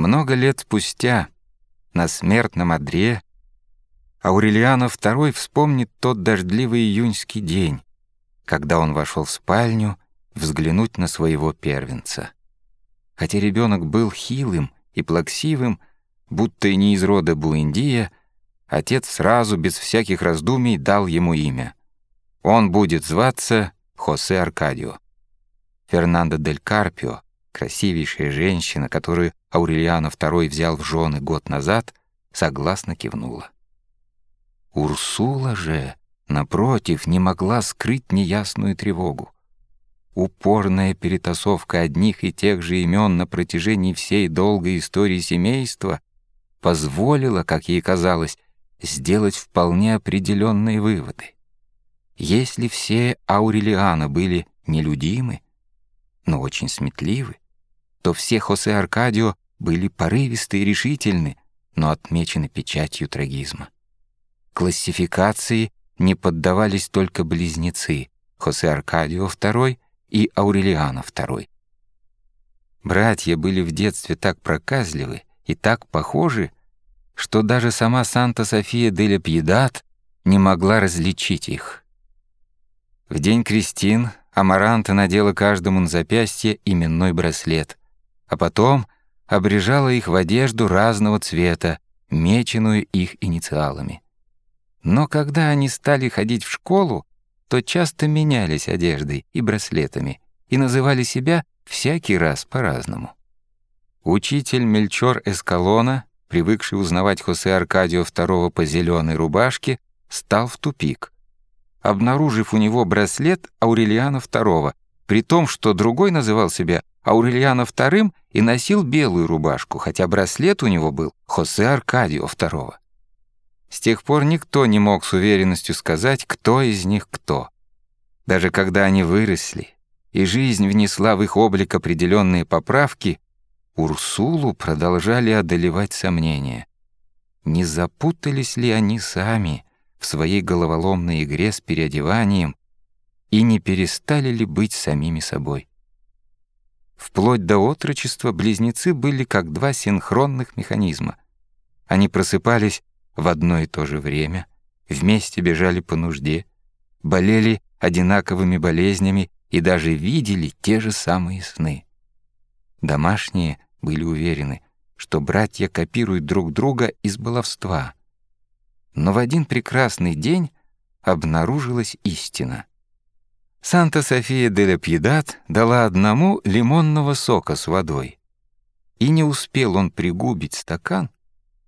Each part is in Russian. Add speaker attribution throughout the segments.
Speaker 1: Много лет спустя, на смертном одре, Аурелиано II вспомнит тот дождливый июньский день, когда он вошел в спальню взглянуть на своего первенца. Хотя ребенок был хилым и плаксивым, будто и не из рода Буэндия, отец сразу, без всяких раздумий, дал ему имя. Он будет зваться Хосе Аркадио. Фернандо дель Карпио, красивейшая женщина, которую Аурелиано II взял в жены год назад, согласно кивнула. Урсула же, напротив, не могла скрыть неясную тревогу. Упорная перетасовка одних и тех же имен на протяжении всей долгой истории семейства позволила, как ей казалось, сделать вполне определенные выводы. Если все Аурелианы были нелюдимы, но очень сметливы, то все Хосе Аркадио были порывисты и решительны, но отмечены печатью трагизма. Классификации не поддавались только близнецы Хосе Аркадио II и Аурелиано II. Братья были в детстве так проказливы и так похожи, что даже сама Санта-София де Пьедат не могла различить их. В день крестин Амаранта надела каждому на запястье именной браслет, а потом обрежала их в одежду разного цвета, меченую их инициалами. Но когда они стали ходить в школу, то часто менялись одеждой и браслетами и называли себя всякий раз по-разному. Учитель Мельчор Эскалона, привыкший узнавать Хосе Аркадио II по зеленой рубашке, стал в тупик. Обнаружив у него браслет Аурелиана II, при том, что другой называл себя Аурелиана II и носил белую рубашку, хотя браслет у него был Хосе Аркадио II. С тех пор никто не мог с уверенностью сказать, кто из них кто. Даже когда они выросли, и жизнь внесла в их облик определенные поправки, Урсулу продолжали одолевать сомнения. Не запутались ли они сами в своей головоломной игре с переодеванием и не перестали ли быть самими собой? Вплоть до отрочества близнецы были как два синхронных механизма. Они просыпались в одно и то же время, вместе бежали по нужде, болели одинаковыми болезнями и даже видели те же самые сны. Домашние были уверены, что братья копируют друг друга из баловства. Но в один прекрасный день обнаружилась истина. Санта-София де ла Пьедат дала одному лимонного сока с водой. И не успел он пригубить стакан,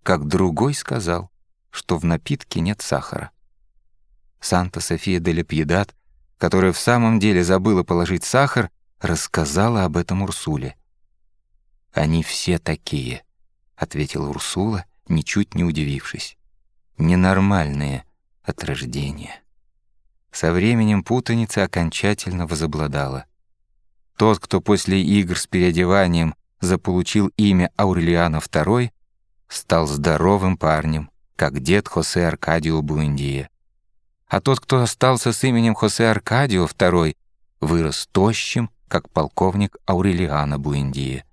Speaker 1: как другой сказал, что в напитке нет сахара. Санта-София де ла Пьедат, которая в самом деле забыла положить сахар, рассказала об этом Урсуле. «Они все такие», — ответила Урсула, ничуть не удивившись. «Ненормальные от рождения». Со временем путаница окончательно возобладала. Тот, кто после игр с переодеванием заполучил имя Аурелиана II, стал здоровым парнем, как дед Хосе Аркадио Буэндия. А тот, кто остался с именем Хосе Аркадио II, вырос тощим, как полковник Аурелиана Буэндия.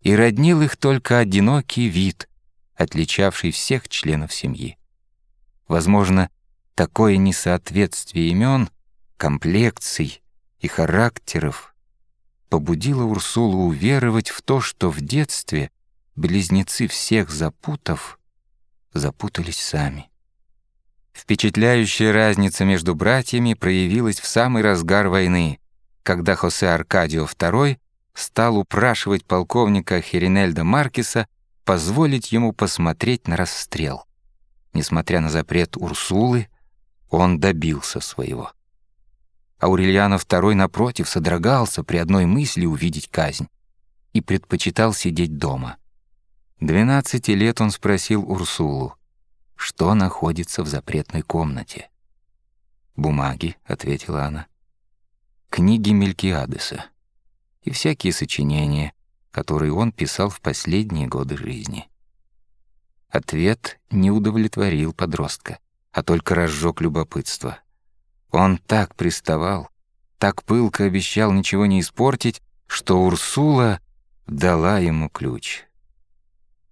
Speaker 1: И роднил их только одинокий вид, отличавший всех членов семьи. Возможно, Такое несоответствие имен, комплекций и характеров побудило Урсулу уверовать в то, что в детстве близнецы всех запутав запутались сами. Впечатляющая разница между братьями проявилась в самый разгар войны, когда Хосе Аркадио II стал упрашивать полковника Херинельда Маркеса позволить ему посмотреть на расстрел. Несмотря на запрет Урсулы, он добился своего. Аурельяно II, напротив, содрогался при одной мысли увидеть казнь и предпочитал сидеть дома. Двенадцати лет он спросил Урсулу, что находится в запретной комнате. «Бумаги», — ответила она, — «книги Мелькиадеса и всякие сочинения, которые он писал в последние годы жизни». Ответ не удовлетворил подростка а только разжег любопытство. Он так приставал, так пылко обещал ничего не испортить, что Урсула дала ему ключ.